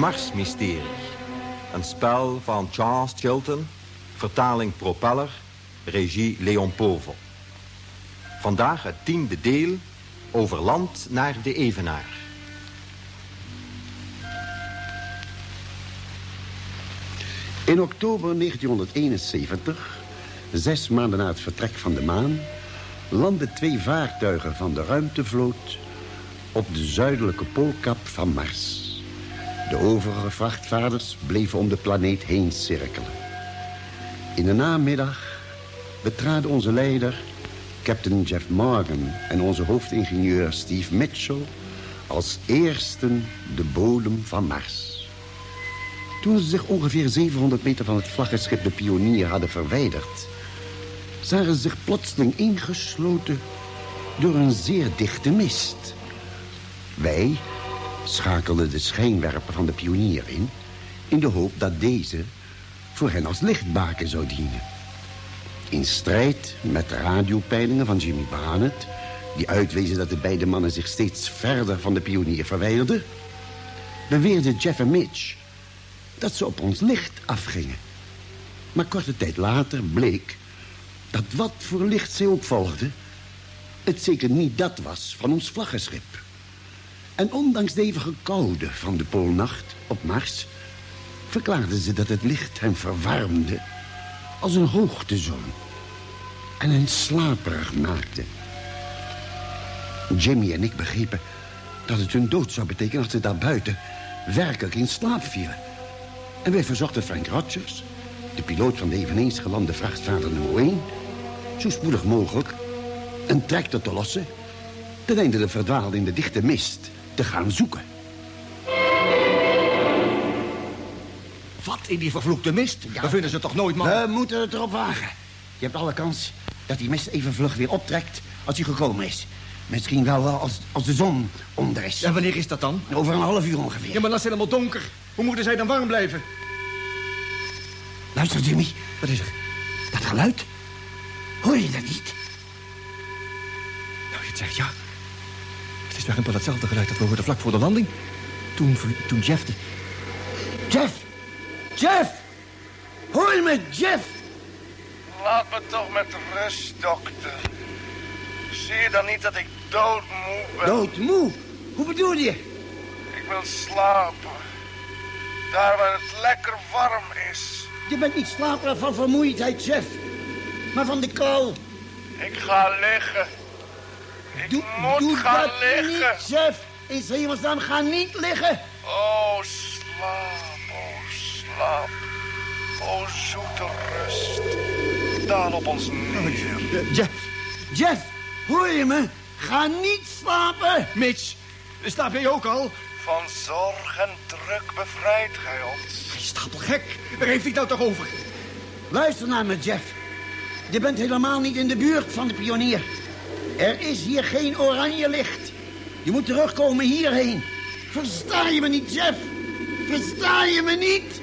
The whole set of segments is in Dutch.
Marsmysterie. Een spel van Charles Chilton, vertaling Propeller, regie Leon Povel. Vandaag het tiende deel, over land naar de Evenaar. In oktober 1971, zes maanden na het vertrek van de maan... landden twee vaartuigen van de ruimtevloot... op de zuidelijke poolkap van Mars. De overige vrachtvaarders bleven om de planeet heen cirkelen. In de namiddag betraden onze leider, Captain Jeff Morgan... en onze hoofdingenieur Steve Mitchell... als eersten de bodem van Mars. Toen ze zich ongeveer 700 meter van het vlaggenschip de Pionier hadden verwijderd... zagen ze zich plotseling ingesloten door een zeer dichte mist. Wij schakelde de schijnwerper van de pionier in... in de hoop dat deze voor hen als lichtbaken zou dienen. In strijd met de radiopeilingen van Jimmy Barnett... die uitwezen dat de beide mannen zich steeds verder van de pionier verwijderden... beweerden Jeff en Mitch dat ze op ons licht afgingen. Maar korte tijd later bleek dat wat voor licht zij ook het zeker niet dat was van ons vlaggenschip. En ondanks de eeuwige koude van de poolnacht op Mars... verklaarden ze dat het licht hen verwarmde als een hoogtezon. En hen slaperig maakte. Jimmy en ik begrepen dat het hun dood zou betekenen... als ze daar buiten werkelijk in slaap vielen. En wij verzochten Frank Rogers, de piloot van de eveneens gelande vrachtvaarder nummer 1... zo spoedig mogelijk een tractor te lossen... ten einde de verdwaalde in de dichte mist te gaan zoeken. Wat in die vervloekte mist? We vinden ze toch nooit, man? We moeten het erop wagen. Je hebt alle kans dat die mist even vlug weer optrekt als hij gekomen is. Misschien wel als, als de zon onder is. En wanneer is dat dan? Over een half uur ongeveer. Ja, maar dat is helemaal donker. Hoe moeten zij dan warm blijven? Luister, Jimmy. Wat is er? Dat geluid. Hoor je dat niet? Nou, je het zegt ja. Is weer wel hetzelfde geluid dat we hoorden vlak voor de landing. Toen, toen Jeff de... Jeff! Jeff! Hoor je me, Jeff? Laat me toch met rust, dokter. Zie je dan niet dat ik doodmoe ben? Doodmoe? Hoe bedoel je? Ik wil slapen. Daar waar het lekker warm is. Je bent niet slaperig van vermoeidheid, Jeff. Maar van de kou. Ik ga liggen. Ik Doe, moet doe gaan dat liggen. niet, Jeff. In hemelsnaam, ga niet liggen. Oh, slaap, oh, slaap. Oh, zoete rust. Daal op ons neer. Eh, Jeff, Jeff, hoor je me? Ga niet slapen. Mitch, slaap jij ook al? Van zorg en druk bevrijdt gij ons. Hij is stapelgek. Waar heeft hij het nou toch over? Luister naar me, Jeff. Je bent helemaal niet in de buurt van de pionier. Er is hier geen oranje licht. Je moet terugkomen hierheen. Versta je me niet, Jeff? Versta je me niet?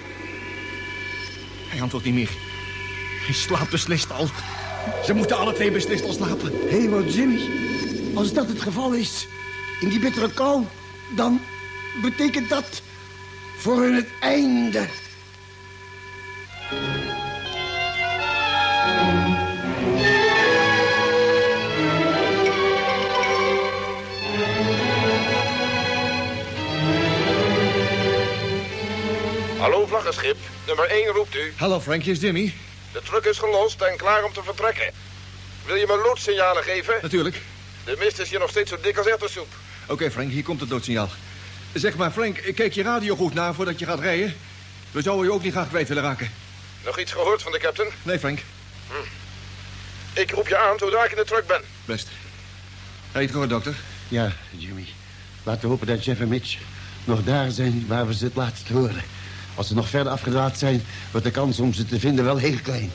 Hij antwoordt niet meer. Hij slaapt beslist al. Ze moeten alle twee beslist al slapen. Hemel, Jimmy. Als dat het geval is, in die bittere kou... dan betekent dat voor hun het einde. Hallo, vlaggenschip. Nummer 1 roept u. Hallo Frank, hier is Jimmy. De truck is gelost en klaar om te vertrekken. Wil je me loodsignalen geven? Natuurlijk. De mist is hier nog steeds zo dik als erwtensoep. Oké Frank, hier komt het doodsignaal. Zeg maar Frank, kijk je radio goed na voordat je gaat rijden. We zouden je ook niet graag kwijt willen raken. Nog iets gehoord van de captain? Nee Frank, Ik roep je aan zodra ik in de truck ben. Best. Ga je het horen, dokter? Ja, Jimmy. Laten we hopen dat Jeff en Mitch nog daar zijn waar we ze het laatst hoorden. Als ze nog verder afgedraad zijn, wordt de kans om ze te vinden wel heel klein.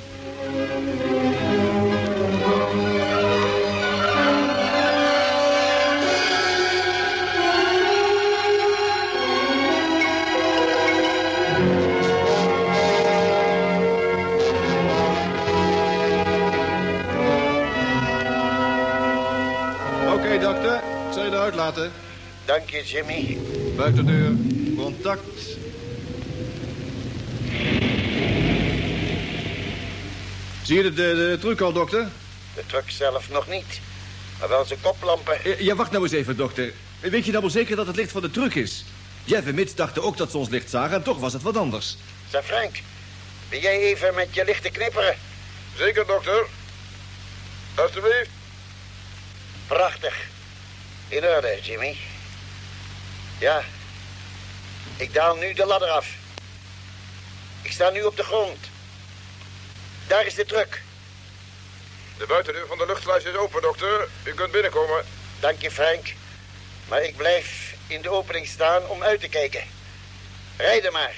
Oké, dokter. Ik zal je eruit laten. Dank je, Jimmy. Buitendeur. Contact. Zie je de, de, de truc al, dokter? De truck zelf nog niet. Maar wel zijn koplampen. Eh, Ja, wacht nou eens even, dokter. Weet je nou wel zeker dat het licht van de truck is? Jeff en Mitch dachten ook dat ze ons licht zagen en toch was het wat anders. Zeg, Frank. Wil jij even met je lichten knipperen? Zeker, dokter. Alsjeblieft. Prachtig. In orde, Jimmy. Ja. Ik daal nu de ladder af. Ik sta nu op de grond. Daar is de truck. De buitendeur van de luchtsluis is open, dokter. U kunt binnenkomen. Dank je, Frank. Maar ik blijf in de opening staan om uit te kijken. Rijden maar.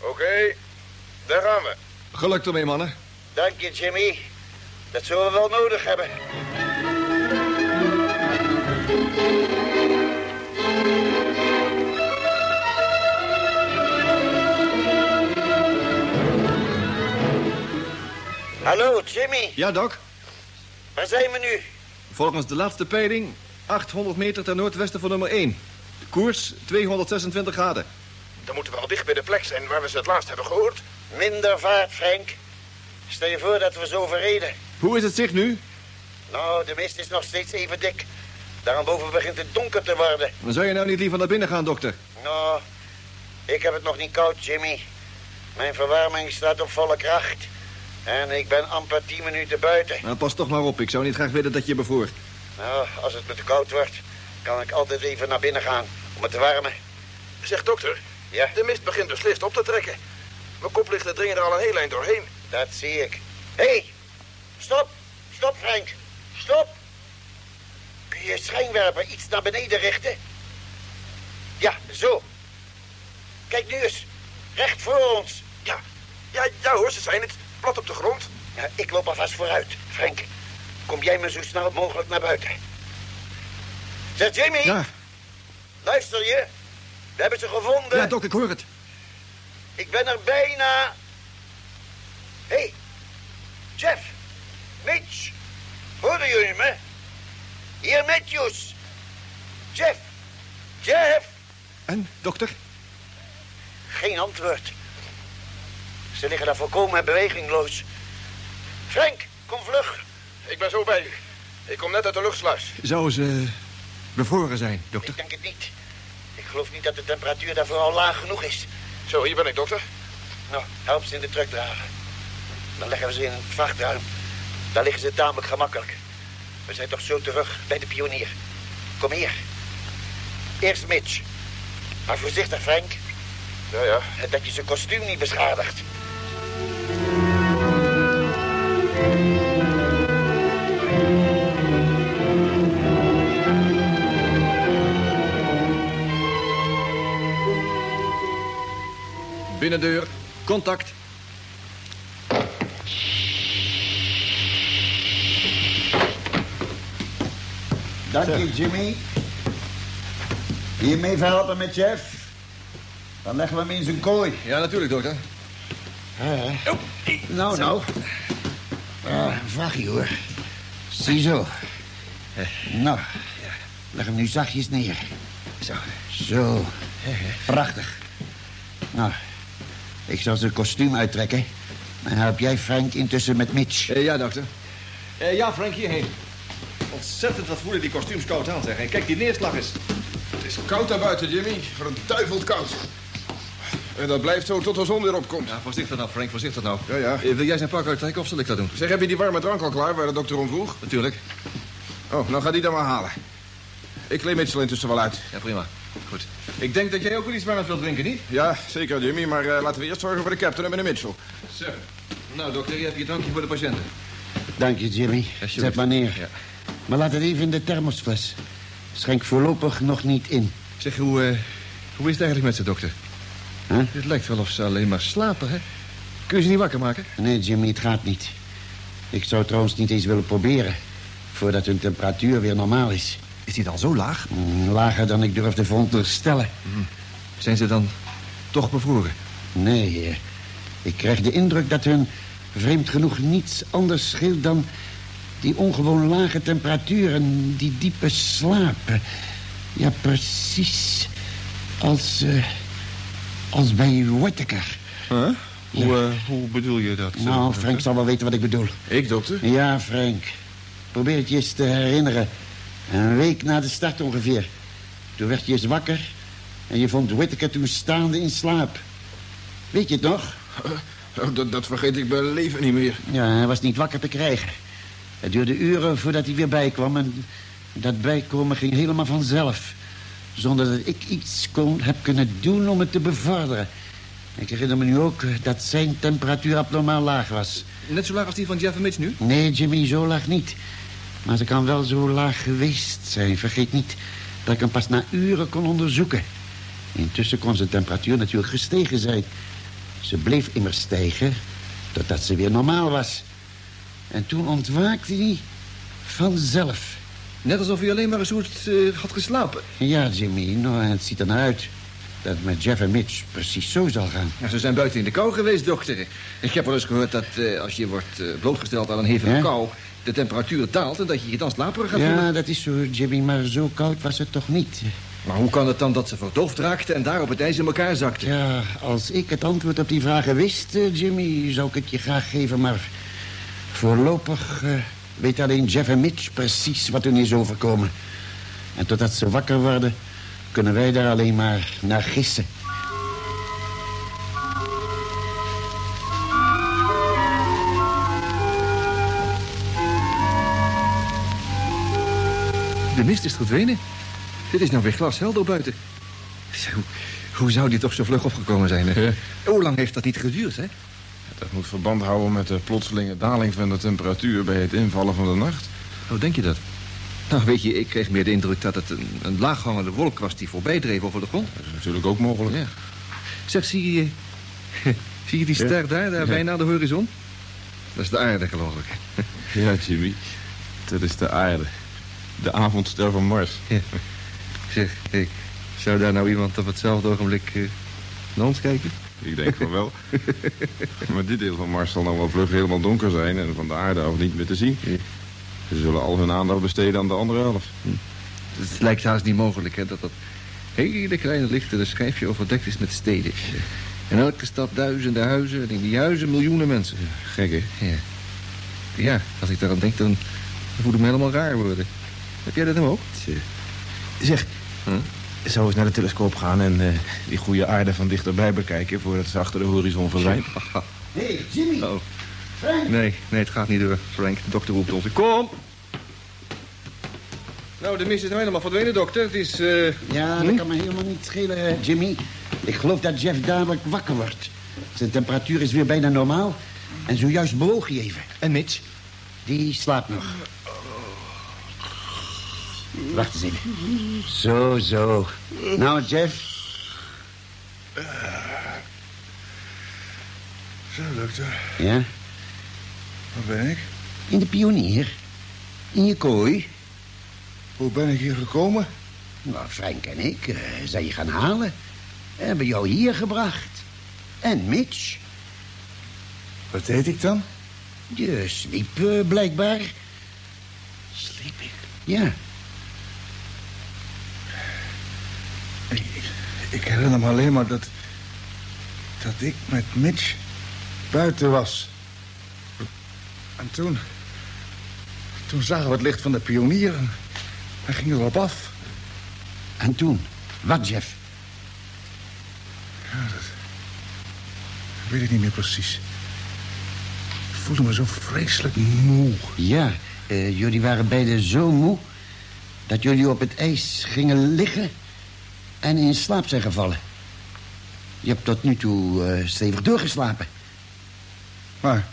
Oké, daar gaan we. Geluk ermee, mannen. Dank je, Jimmy. Dat zullen we wel nodig hebben. Hallo, Jimmy. Ja, Doc. Waar zijn we nu? Volgens de laatste peiling 800 meter ten noordwesten van nummer 1. Koers 226 graden. Dan moeten we al dicht bij de plek zijn waar we ze het laatst hebben gehoord. Minder vaart, Frank. Stel je voor dat we zo verreden. Hoe is het zicht nu? Nou, de mist is nog steeds even dik. Daarboven begint het donker te worden. Dan zou je nou niet liever naar binnen gaan, dokter. Nou, ik heb het nog niet koud, Jimmy. Mijn verwarming staat op volle kracht. En ik ben amper tien minuten buiten. Nou, pas toch maar op. Ik zou niet graag willen dat je bevroor. Nou, als het me te koud wordt, kan ik altijd even naar binnen gaan om het te warmen. Zeg, dokter. Ja, De mist begint dus licht op te trekken. Mijn koplichten dringen er al een heel eind doorheen. dat zie ik. Hé, hey, stop. Stop, Frank. Stop. Kun je je schijnwerper iets naar beneden richten? Ja, zo. Kijk nu eens. Recht voor ons. Ja, ja, ja hoor, ze zijn het. Plat op de grond. Ja, ik loop alvast vooruit. Frank, kom jij me zo snel mogelijk naar buiten. Zeg, Jimmy. Ja, Luister je? We hebben ze gevonden. ja, Doc, ik hoor het. Ik ben er bijna. Hé, hey, Jeff, Mitch, horen jullie me? Hier Matthews. Jeff, Jeff. En, dokter? Geen antwoord. Ze liggen daar volkomen bewegingloos. Frank, kom vlug. Ik ben zo bij u. Ik kom net uit de luchtsluis. Zou ze bevroren zijn, dokter? Ik denk het niet. Ik geloof niet dat de temperatuur daarvoor al laag genoeg is. Zo, hier ben ik, dokter. Nou, help ze in de truck dragen. Dan leggen we ze in het vrachtruim. Daar liggen ze tamelijk gemakkelijk. We zijn toch zo terug bij de pionier. Kom hier. Eerst Mitch. Maar voorzichtig, Frank. Ja, ja. Dat je zijn kostuum niet beschadigt. Binnendeur. Contact. Dank je, Jimmy. Wil je me even helpen met Jeff? Dan leggen we hem in zijn kooi. Ja, natuurlijk, dokter. Nou, nou. Ja, een vraagje, hoor. Ziezo. Nou, leg hem nu zachtjes neer. Zo. Zo. Prachtig. Nou, ik zal zijn kostuum uittrekken. Dan help jij Frank intussen met Mitch. Eh, ja, dokter. Eh, ja, Frank, hierheen. Ontzettend wat voelen die kostuums koud aan, zeg. En kijk, die neerslag is. Het is koud daar buiten, Jimmy. Verduiveld koud. En dat blijft zo tot de zon weer opkomt. Ja, voorzichtig nou, Frank, voorzichtig nou. Ja, ja. Eh, wil jij zijn pak uittrekken of zal ik dat doen? Zeg, heb je die warme drank al klaar waar de dokter om vroeg? Natuurlijk. Oh, nou ga die dan maar halen. Ik kleed Mitchell intussen wel uit. Ja, prima. Goed. Ik denk dat jij ook wel iets warms wilt drinken, niet? Ja, zeker, Jimmy. Maar eh, laten we eerst zorgen voor de captain en meneer Mitchell. Zo. Nou, dokter, je hebt je drankje voor de patiënten. Dank je, Jimmy. Zet maar neer. Ja. Maar laat het even in de thermosfles. Schenk voorlopig nog niet in. Zeg, hoe, eh, hoe is het eigenlijk met ze, dokter? Huh? Het lijkt wel of ze alleen maar slapen, hè? Kun je ze niet wakker maken? Nee, Jimmy, het gaat niet. Ik zou trouwens niet eens willen proberen... voordat hun temperatuur weer normaal is. Is die dan zo laag? Mm, Lager dan ik durf te veronderstellen. Zijn ze dan toch bevroren? Nee, eh, ik krijg de indruk dat hun vreemd genoeg niets anders scheelt dan... die ongewoon lage temperatuur en die diepe slaap. Ja, precies als... eh, als bij Whittaker. Huh? Ja. Hoe, eh, hoe bedoel je dat? eh, Nou? Frank zal wel weten wat ik bedoel. Ik, dokter? Ja, Frank. Probeer het je eens te herinneren. Een week na de start ongeveer. Toen werd je eens wakker... en je vond Whittaker toen staande in slaap. Weet je het nog? Oh, dat, dat vergeet ik bij leven niet meer. Ja, hij was niet wakker te krijgen. Het duurde uren voordat hij weer bijkwam... en dat bijkomen ging helemaal vanzelf. Zonder dat ik iets kon, heb kunnen doen om het te bevorderen. Ik herinner me nu ook dat zijn temperatuur abnormaal laag was. Net zo laag als die van Jeff en Mitch nu? Nee, Jimmy, zo laag niet. Maar ze kan wel zo laag geweest zijn. Vergeet niet dat ik hem pas na uren kon onderzoeken. Intussen kon zijn temperatuur natuurlijk gestegen zijn. Ze bleef immers stijgen totdat ze weer normaal was. En toen ontwaakte hij vanzelf. Net alsof hij alleen maar een soort eh, had geslapen. Ja, Jimmy, nou, het ziet er naar uit dat het met Jeff en Mitch precies zo zal gaan. Ja, ze zijn buiten in de kou geweest, dokter. Ik heb wel eens gehoord dat eh, als je wordt eh, blootgesteld aan een hevige Ja? kou... de temperatuur daalt en dat je je dan slaperig gaat voelen. Ja, dat is zo, Jimmy, maar zo koud was het toch niet. Maar hoe kan het dan dat ze verdoofd raakte en daar op het ijs in elkaar zakte? Ja, als ik het antwoord op die vragen wist, Jimmy, zou ik het je graag geven. Maar voorlopig weet alleen Jeff en Mitch precies wat hun is overkomen. En totdat ze wakker worden, kunnen wij daar alleen maar naar gissen. De mist is verdwenen. Het is nou weer glashelder buiten. Zo, hoe zou die toch zo vlug opgekomen zijn? Hè? Hoe lang heeft dat niet geduurd, hè? Dat moet verband houden met de plotselinge daling van de temperatuur bij het invallen van de nacht. Hoe denk je dat? Nou, weet je, ik kreeg meer de indruk dat het een, een laaghangende wolk was die voorbij dreef over de grond. Dat is natuurlijk ook mogelijk. Ja. Zeg, zie je... zie je die ster daar, daar bijna aan de horizon? Dat is de aarde, geloof ik. Ja, Jimmy. Dat is de aarde. De avondster van Mars. Ja. Zeg, ik zou daar nou iemand op hetzelfde ogenblik eh, naar ons kijken? Ik denk van wel. maar dit deel van Mars zal nou wel vlug helemaal donker zijn... en van de aarde af niet meer te zien. Ze zullen al hun aandacht besteden aan de andere helft. Het lijkt haast niet mogelijk, hè, dat dat hele kleine lichtere schijfje overdekt is met steden. In elke stad duizenden huizen en in die huizen miljoenen mensen. Gek, hè? Ja. Ja, als ik daaraan denk, dan dan voel ik me helemaal raar worden. Heb jij dat hem ook? Zeg, Hm? Zou eens naar de telescoop gaan en eh, die goede aarde van dichterbij bekijken voordat ze achter de horizon verdwijnt. Hé, hey, Jimmy. Oh, Frank. nee, nee, het gaat niet door, Frank. De dokter roept ons. Kom! Nou, de mist is nou helemaal verdwenen, dokter. Het is... eh, Ja, dat kan me helemaal niet schelen, Jimmy. Ik geloof dat Jeff dadelijk wakker wordt. Zijn temperatuur is weer bijna normaal. En zojuist bewoog hij even. En Mitch? Die slaapt nog. Wacht eens even. Zo, zo. Nou, Jeff. Zo, dokter. Ja? Waar ben ik? In de pionier. In je kooi. Hoe ben ik hier gekomen? Nou, Frank en ik eh, zijn je gaan halen. Hebben jou hier gebracht. En Mitch. Wat deed ik dan? Je sliep eh, blijkbaar. Sliep ik? Ja. Ik, ik herinner me alleen maar dat... dat ik met Mitch buiten was. En toen... toen zagen we het licht van de pionier en hij ging erop af. En toen? Wat, Jeff? Ja, dat... weet ik niet meer precies. Ik voelde me zo vreselijk moe. Ja, eh, jullie waren beiden zo moe... dat jullie op het ijs gingen liggen... en in slaap zijn gevallen. Je hebt tot nu toe eh, stevig doorgeslapen. Maar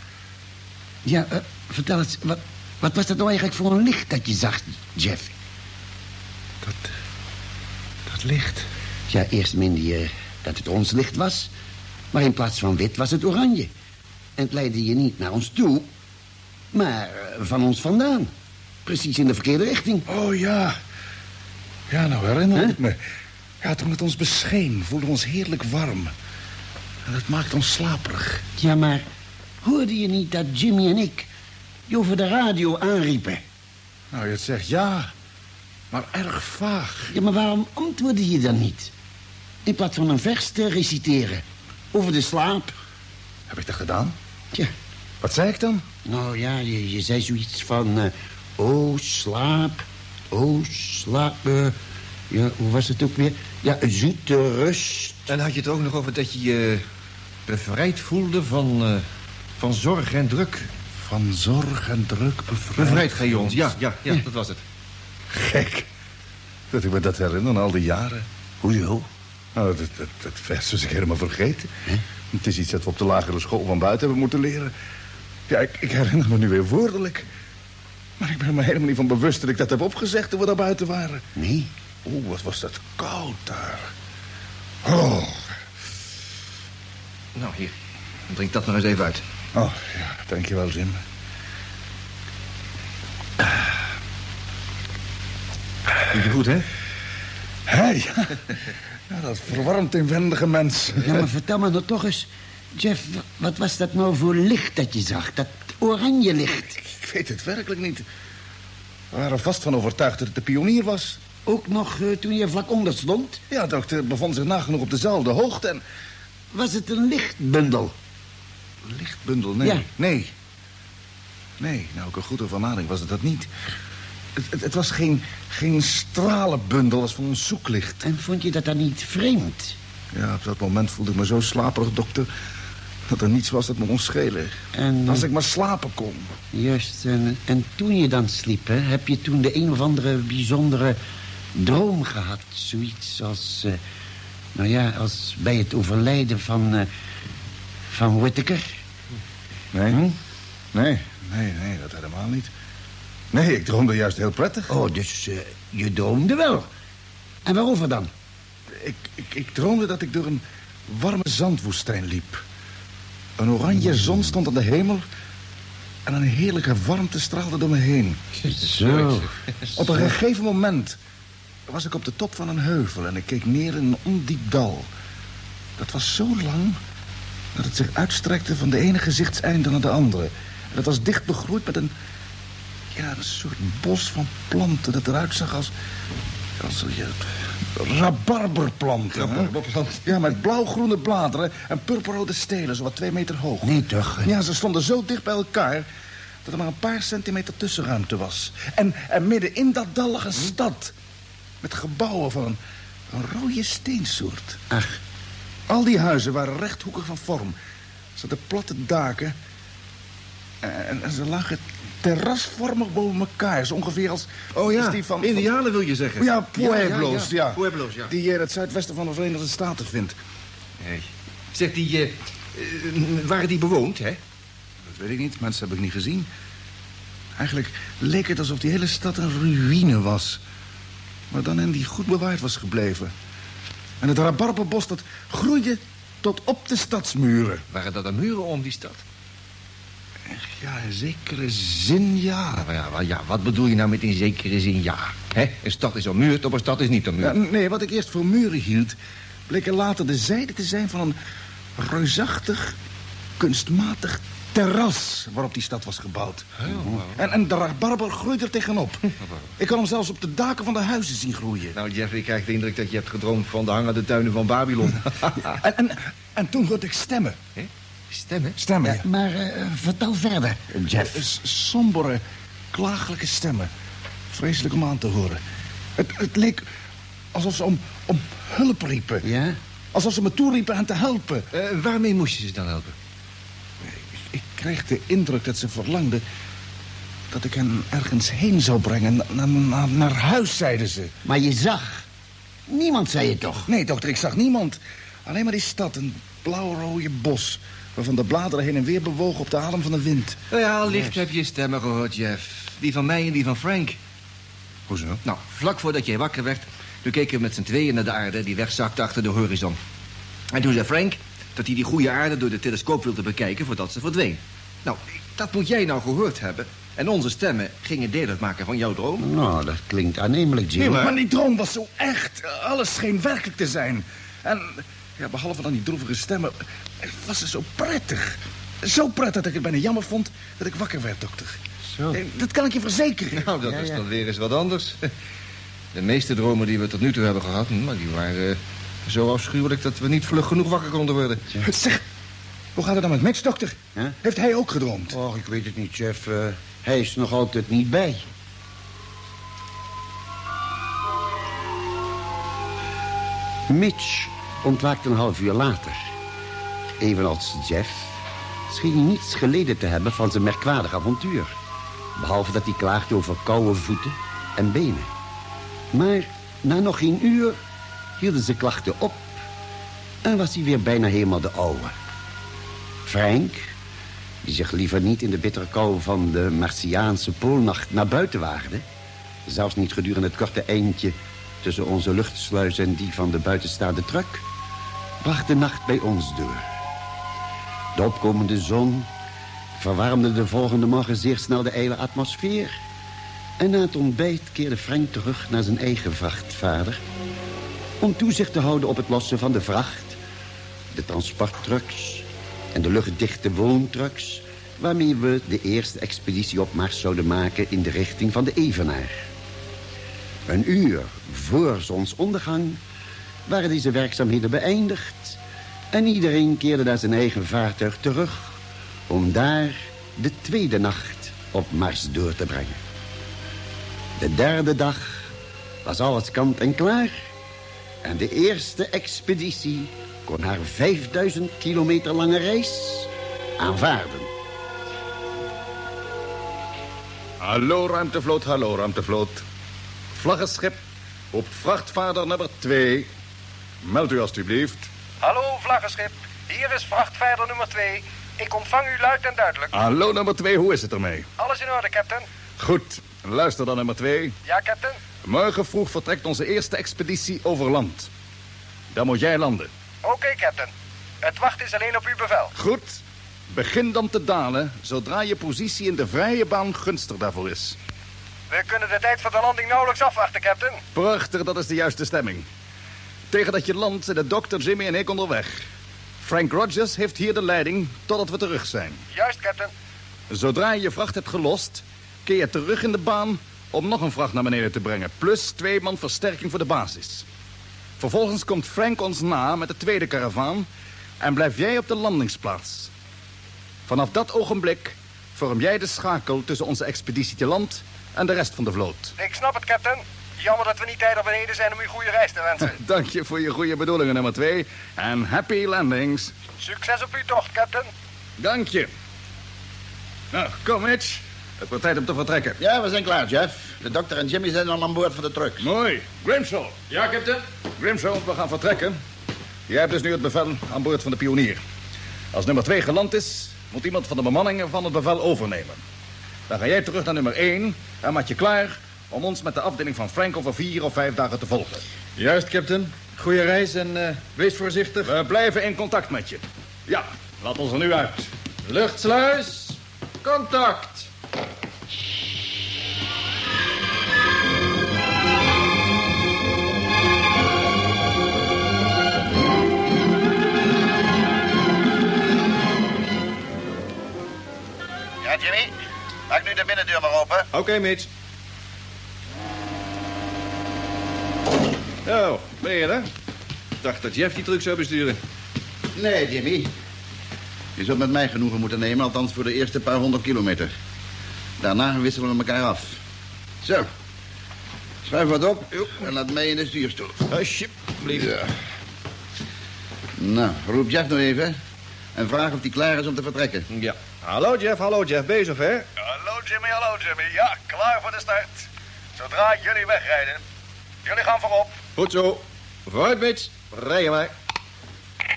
Ja, eh, vertel eens, wat, wat was dat nou eigenlijk voor een licht dat je zag, Jeff? Dat, dat licht. Ja, eerst meende je dat het ons licht was. Maar in plaats van wit was het oranje. En het leidde je niet naar ons toe, maar eh, van ons vandaan. Precies in de verkeerde richting. Oh ja. Ja, nou herinner ik me. Ja, toen het ons bescheen, voelden we ons heerlijk warm. En dat maakt ons slaperig. Ja, maar hoorde je niet dat Jimmy en ik je over de radio aanriepen? Nou, je zegt ja, maar erg vaag. Ja, maar waarom antwoordde je dan niet? In plaats van een vers te reciteren over de slaap. Heb ik dat gedaan? Tja, Wat zei ik dan? nou ja, je, je zei zoiets van... eh, oh, slaap, oh, slaap... eh, ja, hoe was het ook weer? Ja, zoete rust. En had je het ook nog over dat je je bevrijd voelde van, eh, van zorg en druk. Van zorg en druk bevrijd. Bevrijd, Geons. Ja, ja, ja, dat was het. Gek. Dat ik me dat herinner al die jaren. Hoezo? Nou, dat, dat, dat vers was ik helemaal vergeten. Het is iets dat we op de lagere school van buiten hebben moeten leren. Ja, ik, ik herinner me nu weer woordelijk. Maar ik ben er me helemaal niet van bewust dat ik dat heb opgezegd toen we daar buiten waren. Nee, Oeh, wat was dat koud daar. Oh, Nou, hier. Drink dat nog eens even uit. oh ja, dankjewel, Jim. Vind je goed, hè? Hé, ja. ja, dat verwarmt inwendige mens. ja, maar vertel me nou toch eens... Jeff, wat was dat nou voor licht dat je zag? Dat oranje licht. Ik weet het werkelijk niet. We waren vast van overtuigd dat het de pionier was. Ook nog eh, toen je vlak onder stond? Ja, dokter bevond zich nagenoeg op dezelfde hoogte en... Was het een lichtbundel? Lichtbundel, nee. Ja. Nee. Nee, nou, ik er goed over nadenk, was het dat niet. Het, het, het was geen, geen stralenbundel als van een zoeklicht. En vond je dat dan niet vreemd? Ja, op dat moment voelde ik me zo slaperig, dokter... dat er niets was dat me kon schelen. En, Als ik maar slapen kon. Juist, en, en toen je dan sliep, hè, heb je toen de een of andere bijzondere droom gehad? Zoiets als, eh, nou ja, als bij het overlijden van, eh, van Whittaker? Nee, Hm? nee, nee, nee, dat helemaal niet. Nee, ik droomde juist heel prettig. Oh, dus eh, je droomde wel. En waarover dan? Ik, ik, ik droomde dat ik door een warme zandwoestijn liep. Een oranje zon stond aan de hemel... en een heerlijke warmte straalde door me heen. Zo. Op een gegeven moment was ik op de top van een heuvel... en ik keek neer in een ondiep dal. Dat was zo lang dat het zich uitstrekte van de ene gezichtseinde naar de andere. En dat was dicht begroeid met een... ja, een soort bos van planten dat eruit zag als... als ja, rabarberplanten. Rabarberplanten. Ja, met blauwgroene bladeren en purperrode stelen, zo wat twee meter hoog. Nee, toch? Ja, ze stonden zo dicht bij elkaar dat er maar een paar centimeter tussenruimte was. En, en midden in dat dal lag een stad. Met gebouwen van een, een rode steensoort. Ach, Al die huizen waren rechthoekig van vorm. Ze hadden platte daken. En, en ze lagen terrasvormig boven elkaar. Zo ongeveer als, Oh ja, als die van... Indianen wil je zeggen. Ja, Pueblos, ja. Pueblos, ja. Die je in het zuidwesten van de Verenigde Staten vindt. Nee. Zeg, die, eh, eh, waren die bewoond, hè? Dat weet ik niet, mensen heb ik niet gezien. Eigenlijk leek het alsof die hele stad een ruïne was. Maar dan en die goed bewaard was gebleven. En het rabarberbos dat groeide tot op de stadsmuren. Waren dat dan muren om die stad? Ja, in zekere zin ja. Ja, ja, wat bedoel je nou met in zekere zin ja? Hè? Een stad is een muur, toch een stad is niet een muur. Ja, nee, wat ik eerst voor muren hield... bleken later de zijden te zijn van een reusachtig, kunstmatig terras... waarop die stad was gebouwd. En, en de rabarber groeide er tegenop. Ik kan hem zelfs op de daken van de huizen zien groeien. Nou, Jeffrey, ik krijg de indruk dat je hebt gedroomd van de hangende tuinen van Babylon. En, en, en toen hoorde ik stemmen. Hè? Stemmen? Stemmen, ja. maar eh, vertel verder, Jeff. S- Sombere, klagelijke stemmen. Vreselijk om aan te horen. Het, het leek alsof ze om, om hulp riepen. Ja? Alsof ze me toeriepen hen te helpen. Eh, waarmee moest je ze dan helpen? Ik kreeg de indruk dat ze verlangden... dat ik hen ergens heen zou brengen. Na- na- na- naar huis, zeiden ze. Maar je zag. Niemand zei het toch? Nee, dokter, ik zag niemand. Alleen maar die stad, een blauw-rode bos... waarvan de bladeren heen en weer bewogen op de adem van de wind. Nou ja, licht heb je stemmen gehoord, Jeff. Die van mij en die van Frank. Hoezo? Nou, vlak voordat jij wakker werd... toen keken we met z'n tweeën naar de aarde... die wegzakte achter de horizon. En toen zei Frank dat hij die goede aarde door de telescoop wilde bekijken... voordat ze verdween. Nou, dat moet jij nou gehoord hebben. En onze stemmen gingen deel uitmaken van jouw droom. Nou, dat klinkt aannemelijk, Jim. Nee, maar die droom was zo echt. Alles scheen werkelijk te zijn. En ja, behalve dan die droevige stemmen, was het zo prettig. Zo prettig dat ik het bijna jammer vond dat ik wakker werd, dokter. Zo. Dat kan ik je verzekeren. Nou, dat Ja, is ja. dan weer eens wat anders. De meeste dromen die we tot nu toe hebben gehad... hm, maar die waren eh, zo afschuwelijk dat we niet vlug genoeg wakker konden worden. Zeg, hoe gaat het dan met Mitch, dokter? Huh? Heeft hij ook gedroomd? Och, ik weet het niet, chef. Eh, hij is nog altijd niet bij. Mitch ontwaakt een half uur later. Evenals Jeff scheen hij niets geleden te hebben van zijn merkwaardig avontuur. Behalve dat hij klaagt over koude voeten en benen. Maar na nog geen uur hielden zijn klachten op... en was hij weer bijna helemaal de oude. Frank, die zich liever niet in de bittere kou van de Martiaanse poolnacht naar buiten waagde... zelfs niet gedurende het korte eindje tussen onze luchtsluis en die van de buitenstaande truck... bracht de nacht bij ons door. De opkomende zon verwarmde de volgende morgen zeer snel de ijle atmosfeer... en na het ontbijt keerde Frank terug naar zijn eigen vrachtvader... om toezicht te houden op het lossen van de vracht, de transporttrucks en de luchtdichte woontrucks... waarmee we de eerste expeditie op Mars zouden maken in de richting van de Evenaar. Een uur voor zonsondergang waren deze werkzaamheden beëindigd... en iedereen keerde naar zijn eigen vaartuig terug... om daar de tweede nacht op Mars door te brengen. De derde dag was alles kant en klaar... en de eerste expeditie kon haar 5000 kilometer lange reis aanvaarden. Hallo ruimtevloot, hallo ruimtevloot. Vlaggenschip op vrachtvaarder nummer 2. Meld u alstublieft. Hallo, vlaggenschip. Hier is vrachtvaarder nummer 2. Ik ontvang u luid en duidelijk. Hallo nummer 2, hoe is het ermee? Alles in orde, captain? Goed, luister dan nummer 2. Ja, captain? Morgen vroeg vertrekt onze eerste expeditie over land. Daar moet jij landen. Oké, captain. Het wacht is alleen op uw bevel. Goed, begin dan te dalen zodra je positie in de vrije baan gunstig daarvoor is. We kunnen de tijd voor de landing nauwelijks afwachten, captain. Prachtig, dat is de juiste stemming. Tegen dat je landt zijn de dokter, Jimmy en ik onderweg. Frank Rogers heeft hier de leiding totdat we terug zijn. Juist, captain. Zodra je je vracht hebt gelost, keer je terug in de baan om nog een vracht naar beneden te brengen. Plus twee man versterking voor de basis. Vervolgens komt Frank ons na met de tweede karavaan en blijf jij op de landingsplaats. Vanaf dat ogenblik vorm jij de schakel tussen onze expeditie te land en de rest van de vloot. Ik snap het, captain. Jammer dat we niet tijdig beneden zijn om u goede reis te wensen. Dank je voor je goede bedoelingen, nummer twee. En happy landings. Succes op uw tocht, captain. Dank je. Nou, kom, Mitch. Het wordt tijd om te vertrekken. Ja, we zijn klaar, Jeff. De dokter en Jimmy zijn al aan boord van de truck. Mooi. Grimshaw. Ja, captain? Grimshaw, we gaan vertrekken. Jij hebt dus nu het bevel aan boord van de pionier. Als nummer 2 geland is, moet iemand van de bemanning van het bevel overnemen. Dan ga jij terug naar nummer 1 en maak je klaar om ons met de afdeling van Frank over vier of vijf dagen te volgen. Juist, captain. Goeie reis en eh, wees voorzichtig. We blijven in contact met je. Ja, laat ons er nu uit. Luchtsluis, contact. Maak nu de binnendeur maar open. Oké, Mitch. Oh, ben je er? Ik dacht dat Jeff die truck zou besturen. Nee, Jimmy. Je zult met mij genoegen moeten nemen, althans voor de eerste paar honderd kilometer. Daarna wisselen we elkaar af. Zo. Schuif wat op en laat mij in de stuurstoel. Alsjeblieft. Ja. Nou, roep Jeff nog even. En vraag of hij klaar is om te vertrekken. Ja. Hallo Jeff, hallo Jeff. Bezig, hè? Hallo, Jimmy. Hallo, Jimmy. Ja, klaar voor de start. Zodra jullie wegrijden. Jullie gaan voorop. Goed zo. Vooruit, Mitch. Rijden maar.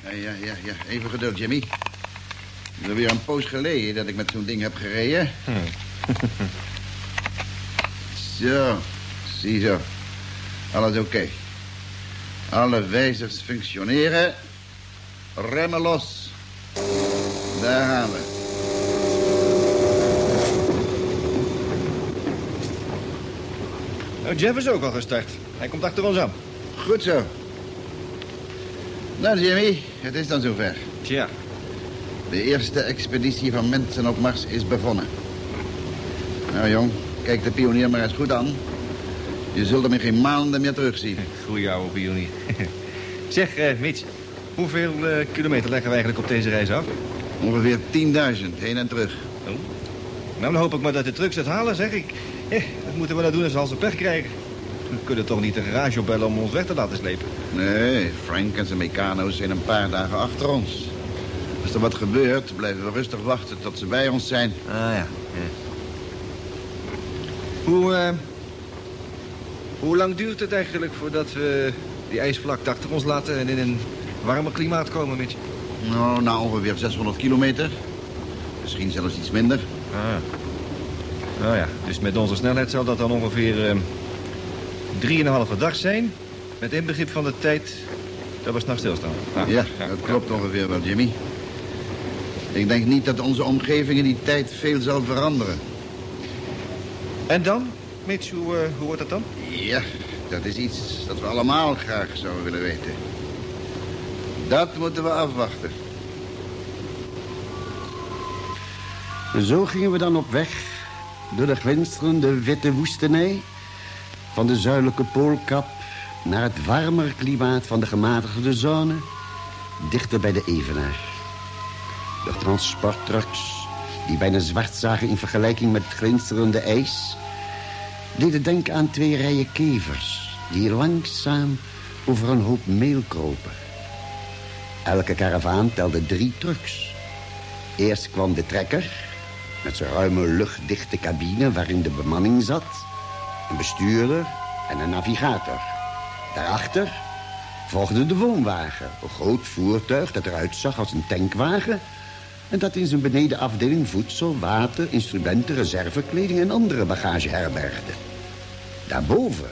Ja, ja, ja, ja. Even geduld, Jimmy. Het is alweer een poos geleden dat ik met zo'n ding heb gereden. zo, ziezo. Alles oké. Alle wijzers functioneren. Remmen los. Daar gaan we. Nou, Jeff is ook al gestart. Hij komt achter ons aan. Goed zo. Nou, Jimmy, het is dan zover. Tja. De eerste expeditie van mensen op Mars is begonnen. Nou, jong, kijk de pionier maar eens goed aan. Je zult hem in geen maanden meer terugzien. Goeie oude pionier. zeg, eh, Mitch, hoeveel eh, kilometer leggen we eigenlijk op deze reis af? Ongeveer 10.000, heen en terug. Oh. Nou, dan hoop ik maar dat de trucks het halen, zeg ik. Dat moeten we nou doen als ze pech krijgen. We kunnen toch niet de garage opbellen om ons weg te laten slepen? Nee, Frank en zijn mecano's zijn een paar dagen achter ons. Als er wat gebeurt, blijven we rustig wachten tot ze bij ons zijn. Ah, ja. ja. Hoe, eh, hoe lang duurt het eigenlijk voordat we die ijsvlakte achter ons laten... en in een warmer klimaat komen, Mitch? Nou, na ongeveer 600 kilometer. Misschien zelfs iets minder. Ah. Nou ja, dus met onze snelheid zal dat dan ongeveer uh, drieënhalve dag zijn... met inbegrip van de tijd dat we s'nachts stilstaan. Ah. Ja, dat klopt ongeveer wel, Jimmy. Ik denk niet dat onze omgeving in die tijd veel zal veranderen. En dan, Mitch, hoe, uh, hoe wordt dat dan? Ja, dat is iets dat we allemaal graag zouden willen weten. Dat moeten we afwachten. Zo gingen we dan op weg door de glinsterende witte woestenij... van de zuidelijke poolkap naar het warmer klimaat van de gematigde zone... dichter bij de evenaar. De transporttrucks, die bijna zwart zagen in vergelijking met het glinsterende ijs... deden denken aan twee rijen kevers... die langzaam over een hoop meel kropen. Elke karavaan telde drie trucks. Eerst kwam de trekker, met zijn ruime luchtdichte cabine waarin de bemanning zat. Een bestuurder en een navigator. Daarachter volgde de woonwagen. Een groot voertuig dat eruit zag als een tankwagen... en dat in zijn benedenafdeling voedsel, water, instrumenten, reservekleding... en andere bagage herbergde. Daarboven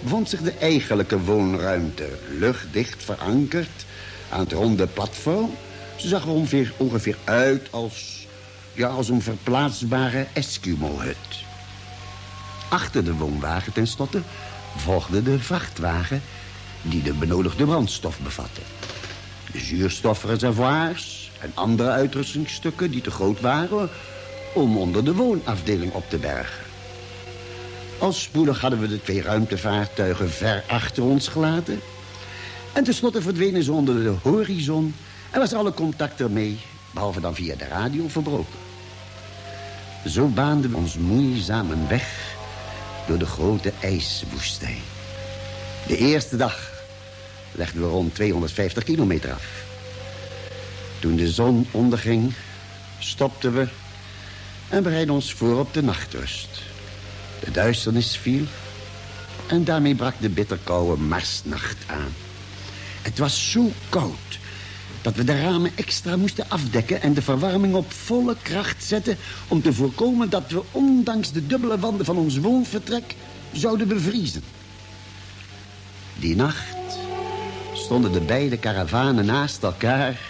bevond zich de eigenlijke woonruimte... luchtdicht verankerd aan het ronde platform. Ze zag er ongeveer, ongeveer uit als, ja, als een verplaatsbare Eskimo-hut. Achter de woonwagen tenslotte volgde de vrachtwagen... die de benodigde brandstof bevatte. De zuurstofreservoirs en andere uitrustingstukken die te groot waren... om onder de woonafdeling op te bergen. Al spoedig hadden we de twee ruimtevaartuigen ver achter ons gelaten... En tenslotte verdwenen ze onder de horizon... en was alle contact ermee, behalve dan via de radio, verbroken. Zo baanden we ons moeizaam een weg door de grote ijswoestijn. De eerste dag legden we rond 250 kilometer af. Toen de zon onderging, stopten we... en bereidden ons voor op de nachtrust. De duisternis viel... en daarmee brak de bitterkoude marsnacht aan. Het was zo koud dat we de ramen extra moesten afdekken... en de verwarming op volle kracht zetten... om te voorkomen dat we ondanks de dubbele wanden van ons woonvertrek... zouden bevriezen. Die nacht stonden de beide karavanen naast elkaar...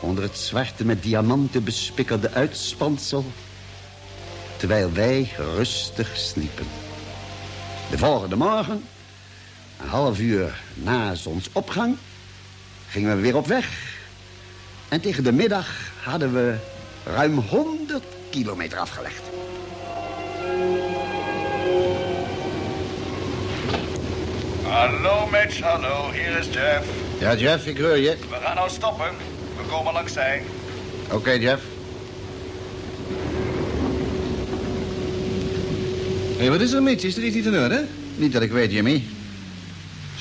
onder het zwarte met diamanten bespikkerde uitspansel... terwijl wij rustig sliepen. De volgende morgen een half uur na zonsopgang gingen we weer op weg. En tegen de middag hadden we ruim 100 kilometer afgelegd. Hallo, Mitch, hallo. Hier is Jeff. Ja, Jeff, ik hoor je. We gaan nou stoppen. We komen langs zij. Oké, okay, Jeff. Hé, hey, wat is er, Mitch? Is er iets niet in orde? Niet dat ik weet, Jimmy.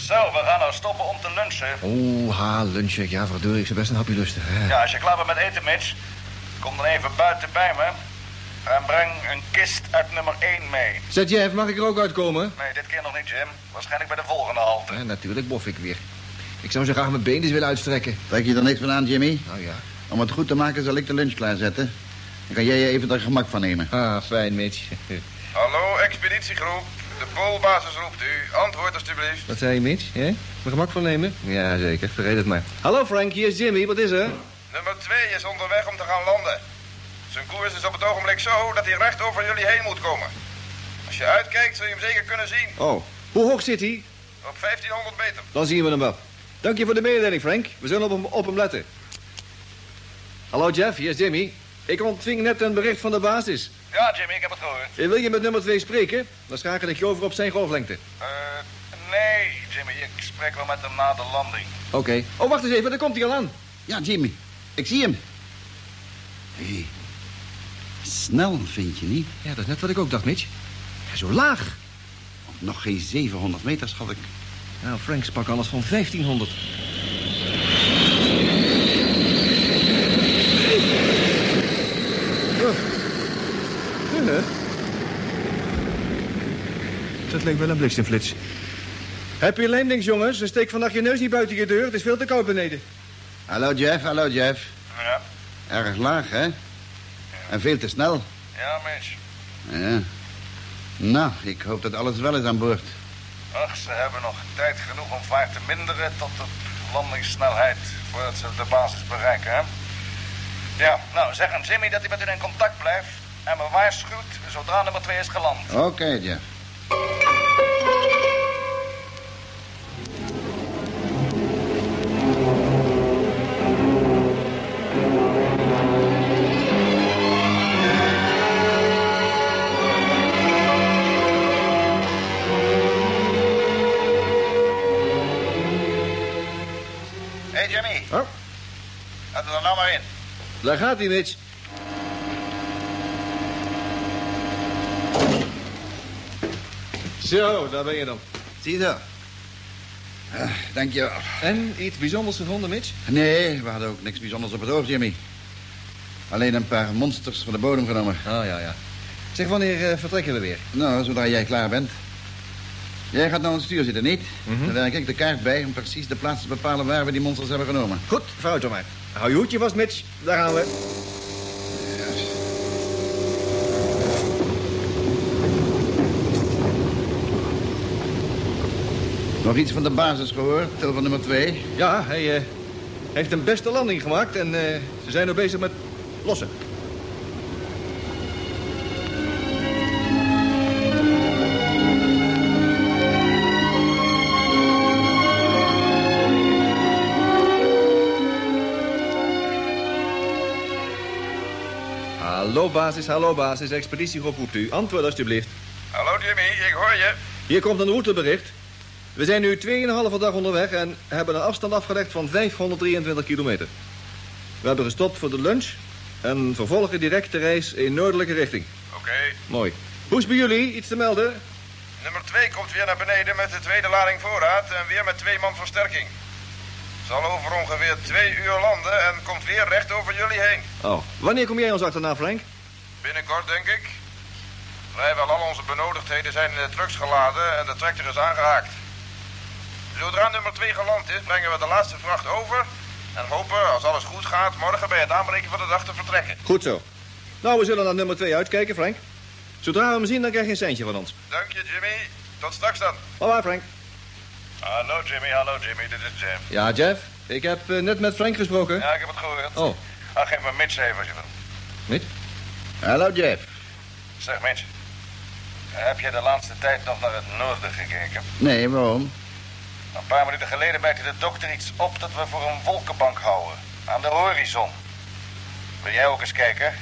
Zo, we gaan nou stoppen om te lunchen. Oeh, ha, lunchen. Ja, verdorie, ik zou best een hapje lusten. Ja, als je klaar bent met eten, Mitch, kom dan even buiten bij me. En breng een kist uit nummer 1 mee. Zet Jeff, mag ik er ook uitkomen? Nee, dit keer nog niet, Jim. Waarschijnlijk bij de volgende halte. Ja, natuurlijk bof ik weer. Ik zou zo graag mijn benen willen uitstrekken. Trek je er niks van aan, Jimmy? Nou ja. Om het goed te maken zal ik de lunch klaarzetten. Dan kan jij je even er gemak van nemen. Ah, fijn, Mitch. Hallo, expeditiegroep. De poolbasis roept u. Antwoord alstublieft. Wat zei je, Mitch? Ja? Mijn gemak van nemen? Ja, zeker. Vergeet het maar. Hallo, Frank. Hier is Jimmy. Wat is er? Nummer 2 is onderweg om te gaan landen. Zijn koers is op het ogenblik zo dat hij recht over jullie heen moet komen. Als je uitkijkt zul je hem zeker kunnen zien. Oh. Hoe hoog zit hij? Op 1500 meter. Dan zien we hem wel. Dank je voor de mededeling, Frank. We zullen op hem, op hem letten. Hallo, Jeff. Hier is Jimmy. Ik ontving net een bericht van de basis. Ja, Jimmy, ik heb het gehoord. Eh, Wil je met nummer 2 spreken? Dan schakel ik je over op zijn golflengte. Eh, nee, Jimmy, ik spreek wel met hem na de landing. Oké. Oh, wacht eens even. Daar komt hij al aan. Ja, Jimmy. Ik zie hem. Hé. Snel, vind je niet? Ja, dat is net wat ik ook dacht, Mitch. Ja, zo laag. Nog geen 700 meter, schat ik. Nou, Frank sprak alles van 1500. Ja. Dat leek wel een bliksemflits. Happy landings, jongens. En steek vandaag je neus niet buiten je deur. Het is veel te koud beneden. Hallo, Jeff. Hallo, Jeff. Ja, Erg laag, hè? En veel te snel. ja, Mitch. Ja. Nou, ik hoop dat alles wel is aan boord. Ach, ze hebben nog tijd genoeg om vaart te minderen tot de landingssnelheid voordat ze de basis bereiken, hè? Ja, nou, zeg aan Jimmy dat hij met u in contact blijft en me waarschuwt zodra nummer 2 is geland. Oké, Jeff. Hé, hey, Jimmy. Oh. Laten we er nou maar in. Daar gaat hij, Mitch. Zo, daar ben je dan. Zie je zo. Uh, dankjewel. En iets bijzonders gevonden, Mitch? Nee, we hadden ook niks bijzonders op het oog, Jimmy. Alleen een paar monsters van de bodem genomen. Oh, ja, ja. Zeg, wanneer eh, vertrekken we weer? Nou, zodra jij klaar bent. Jij gaat nou aan het stuur zitten, niet? Mhm. Dan werk ik de kaart bij om precies de plaats te bepalen waar we die monsters hebben genomen. Goed, fout maar. Hou je hoedje vast, Mitch. Daar gaan we. Nog iets van de basis gehoord, tel van nummer twee. Ja, hij eh, heeft een beste landing gemaakt en eh, ze zijn nu bezig met lossen. Hallo basis, hallo basis, expeditiegroep roept u. Antwoord alstublieft. Hallo, Jimmy, ik hoor je. Hier komt een routebericht. We zijn nu 2,5 dag onderweg en hebben een afstand afgelegd van 523 kilometer. We hebben gestopt voor de lunch en vervolgen direct de reis in noordelijke richting. Oké. Mooi. Hoe is bij jullie? Iets te melden? Nummer 2 komt weer naar beneden met de tweede lading voorraad en weer met twee man versterking. Zal over ongeveer twee uur landen en komt weer recht over jullie heen. Oh. Wanneer kom jij ons achterna, Frank? Binnenkort, denk ik. Vrijwel al onze benodigdheden zijn in de trucks geladen en de tractor is aangehaakt. Zodra nummer 2 geland is, brengen we de laatste vracht over... en hopen, als alles goed gaat, morgen bij het aanbreken van de dag te vertrekken. Goed zo. Nou, we zullen naar nummer 2 uitkijken, Frank. Zodra we hem zien, dan krijg je een centje van ons. Dank je, Jimmy. Tot straks dan. Bye, Frank. Hallo, Jimmy. Hallo, Jimmy. Dit is Jim. Ja, Jeff. Ik heb eh, net met Frank gesproken. Ja, ik heb het gehoord. Oh, Ah, geef me Mitch even als je wil. niet? Hallo, Jeff. Zeg, Mitch. Heb je de laatste tijd nog naar het noorden gekeken? Nee, waarom? Een paar minuten geleden merkte de dokter iets op dat we voor een wolkenbank houden. Aan de horizon. Wil jij ook eens kijken?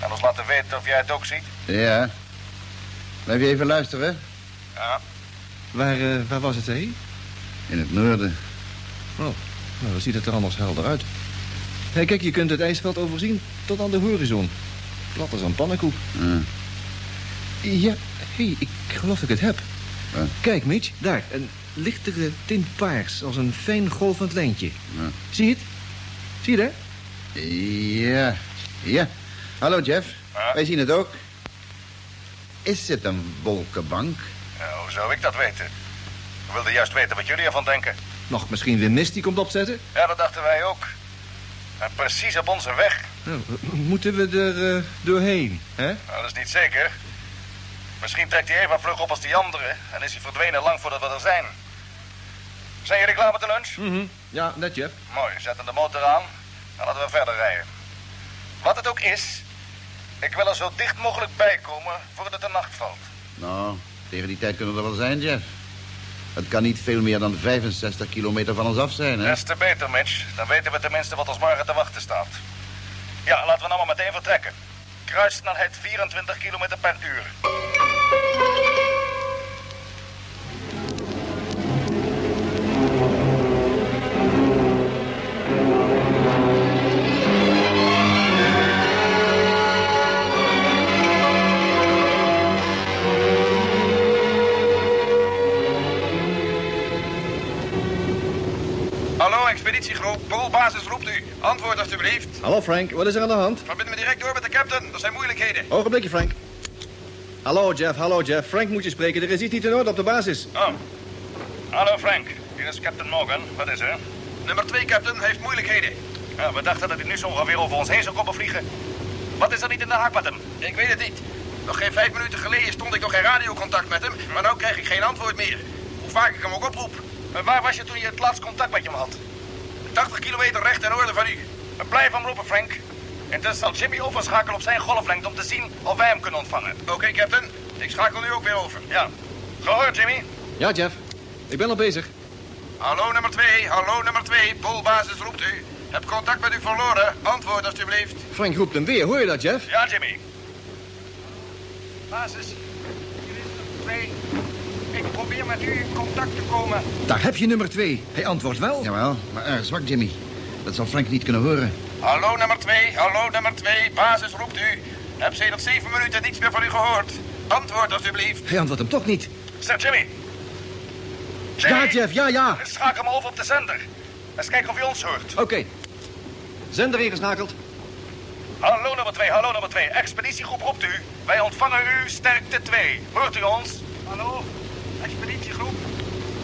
En ons laten weten of jij het ook ziet? Ja. Blijf je even luisteren? Ja. Waar, eh, waar was het, hé? In het noorden. Oh, nou, dan ziet het er anders helder uit. Hé, kijk, je kunt het ijsveld overzien tot aan de horizon. Plat als een pannenkoek. Ja. Ja, hé, ik geloof dat ik het heb. Kijk, Mitch, daar. Een lichtere tint paars, als een fijn golvend lijntje. Ja. Zie je het? Zie je dat? Ja. Ja. Hallo, Jeff. Ja? Wij zien het ook. Is het een wolkenbank? Ja, hoe zou ik dat weten? We wilden juist weten wat jullie ervan denken. Nog misschien weer mist die komt opzetten? Ja, dat dachten wij ook. En precies op onze weg. Nou, moeten we er eh, doorheen, hè? Nou, dat is niet zeker. Misschien trekt hij even vlug op als die andere... en is hij verdwenen lang voordat we er zijn. Zijn jullie klaar met de lunch? Mhm. Ja, net, Jeff. Mooi, zetten de motor aan en laten we verder rijden. Wat het ook is, ik wil er zo dicht mogelijk bij komen voordat de nacht valt. Nou, tegen die tijd kunnen we er wel zijn, Jeff. Het kan niet veel meer dan 65 kilometer van ons af zijn, hè? Des te beter, Mitch. Dan weten we tenminste wat ons morgen te wachten staat. Ja, laten we nou maar meteen vertrekken. Kruissnelheid 24 kilometer per uur. Poolbasis roept u. Antwoord alstublieft. Hallo, Frank. Wat is er aan de hand? Verbind me direct door met de captain. Er zijn moeilijkheden. Ogenblikje, Frank. Hallo, Jeff. Hallo, Jeff. Frank moet je spreken. Er is iets niet in orde op de basis. Oh. Hallo, Frank. Hier is Captain Morgan. Wat is er? Nummer 2, captain, heeft moeilijkheden. Ja, we dachten dat hij nu zo ongeveer over ons heen zou komen vliegen. Wat is er niet in de haak met hem? Ik weet het niet. Nog geen vijf minuten geleden stond ik nog in radiocontact met hem, maar nu krijg ik geen antwoord meer. Hoe vaak ik hem ook oproep. En waar was je toen je het laatst contact met hem had? 80 kilometer recht in orde van u. Blijf hem roepen, Frank. Intussen zal Jimmy overschakelen op zijn golflengte om te zien of wij hem kunnen ontvangen. Oké, captain. Ik schakel nu ook weer over. Ja. Gehoord, Jimmy? Ja, Jeff. Ik ben al bezig. Hallo nummer 2, hallo nummer 2. Poolbasis roept u. Heb contact met u verloren. Antwoord alstublieft. Frank roept hem weer. Hoor je dat, Jeff? Ja, Jimmy. Basis, hier is nummer 2. Ik probeer met u in contact te komen. Daar heb je nummer twee. Hij antwoordt wel. Jawel, maar erg zwak, Jimmy. Dat zal Frank niet kunnen horen. Hallo nummer 2, hallo nummer 2. Basis roept u. Heb sedert zeven minuten niets meer van u gehoord. Antwoord alstublieft. Hij antwoordt hem toch niet. Zeg, Jimmy. Ja, Jeff. Ja, ja. Schakel hem over op de zender. Eens kijken of hij ons hoort. Oké. Zender ingeschakeld. Hallo nummer 2, hallo nummer 2. Expeditiegroep roept u. Wij ontvangen u sterkte 2. Hoort u ons? Hallo, expeditiegroep.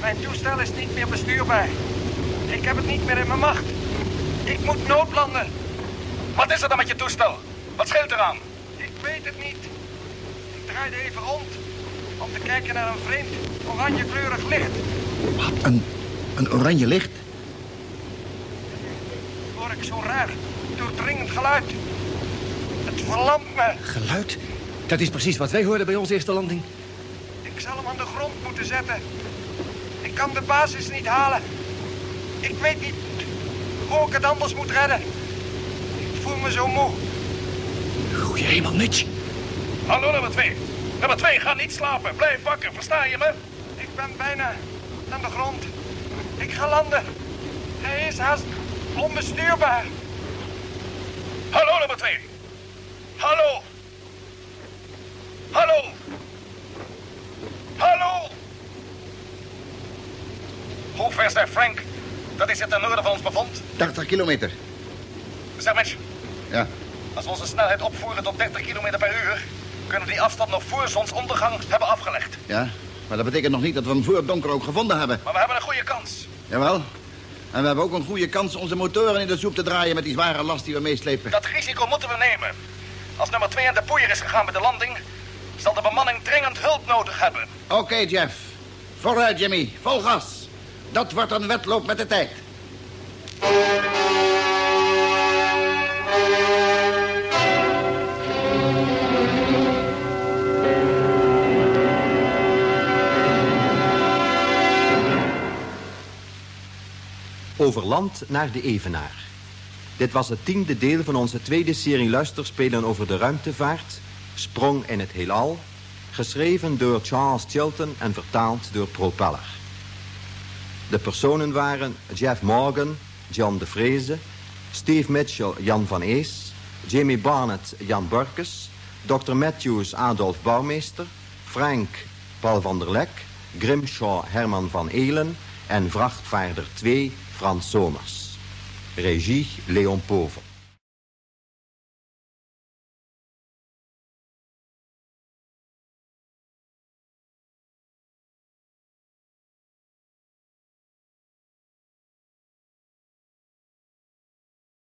Mijn toestel is niet meer bestuurbaar. Ik heb het niet meer in mijn macht. Ik moet noodlanden. Wat is er dan met je toestel? Wat scheelt eraan? Ik weet het niet. Ik draaide even rond om te kijken naar een vreemd oranjekleurig licht. Wat, een, een oranje licht? Hoor ik zo'n raar, doordringend geluid. Het verlamt me. Geluid? Dat is precies wat wij hoorden bij onze eerste landing. Ik zal hem aan de grond moeten zetten. Ik kan de basis niet halen. Ik weet niet hoe ik het anders moet redden. Ik voel me zo moe. Goeie hemel, Mitch. Hallo, nummer 2. Nummer 2, ga niet slapen. Blijf wakker, versta je me? Ik ben bijna aan de grond. Ik ga landen. Hij is haast onbestuurbaar. Hallo, nummer 2. Hallo. Hallo. Hallo. Hoe ver Frank? Dat is het ten noorden van ons bevond. 30 kilometer. Zeg, Mitch. Ja. Als we onze snelheid opvoeren tot 30 kilometer per uur... kunnen we die afstand nog voor zonsondergang hebben afgelegd. Ja, maar dat betekent nog niet dat we hem voor het donker ook gevonden hebben. Maar we hebben een goede kans. Jawel. En we hebben ook een goede kans onze motoren in de soep te draaien met die zware last die we meeslepen. Dat risico moeten we nemen. Als nummer 2 aan de poeier is gegaan bij de landing... zal de bemanning dringend hulp nodig hebben. Oké, Jeff. Vooruit, Jimmy. Vol gas. Dat wordt een wedloop met de tijd. Over land naar de Evenaar. Dit was het tiende deel van onze tweede serie luisterspelen over de ruimtevaart, Sprong in het heelal, geschreven door Charles Chilton en vertaald door Propeller. De personen waren Jeff Morgan, John de Vreese, Steve Mitchell, Jan van Ees, Jamie Barnett, Jan Burkes, Dr. Matthews, Adolf Bouwmeester, Frank, Paul van der Lek, Grimshaw, Herman van Elen en vrachtvaarder 2, Frans Somers. Regie, Leon Povel.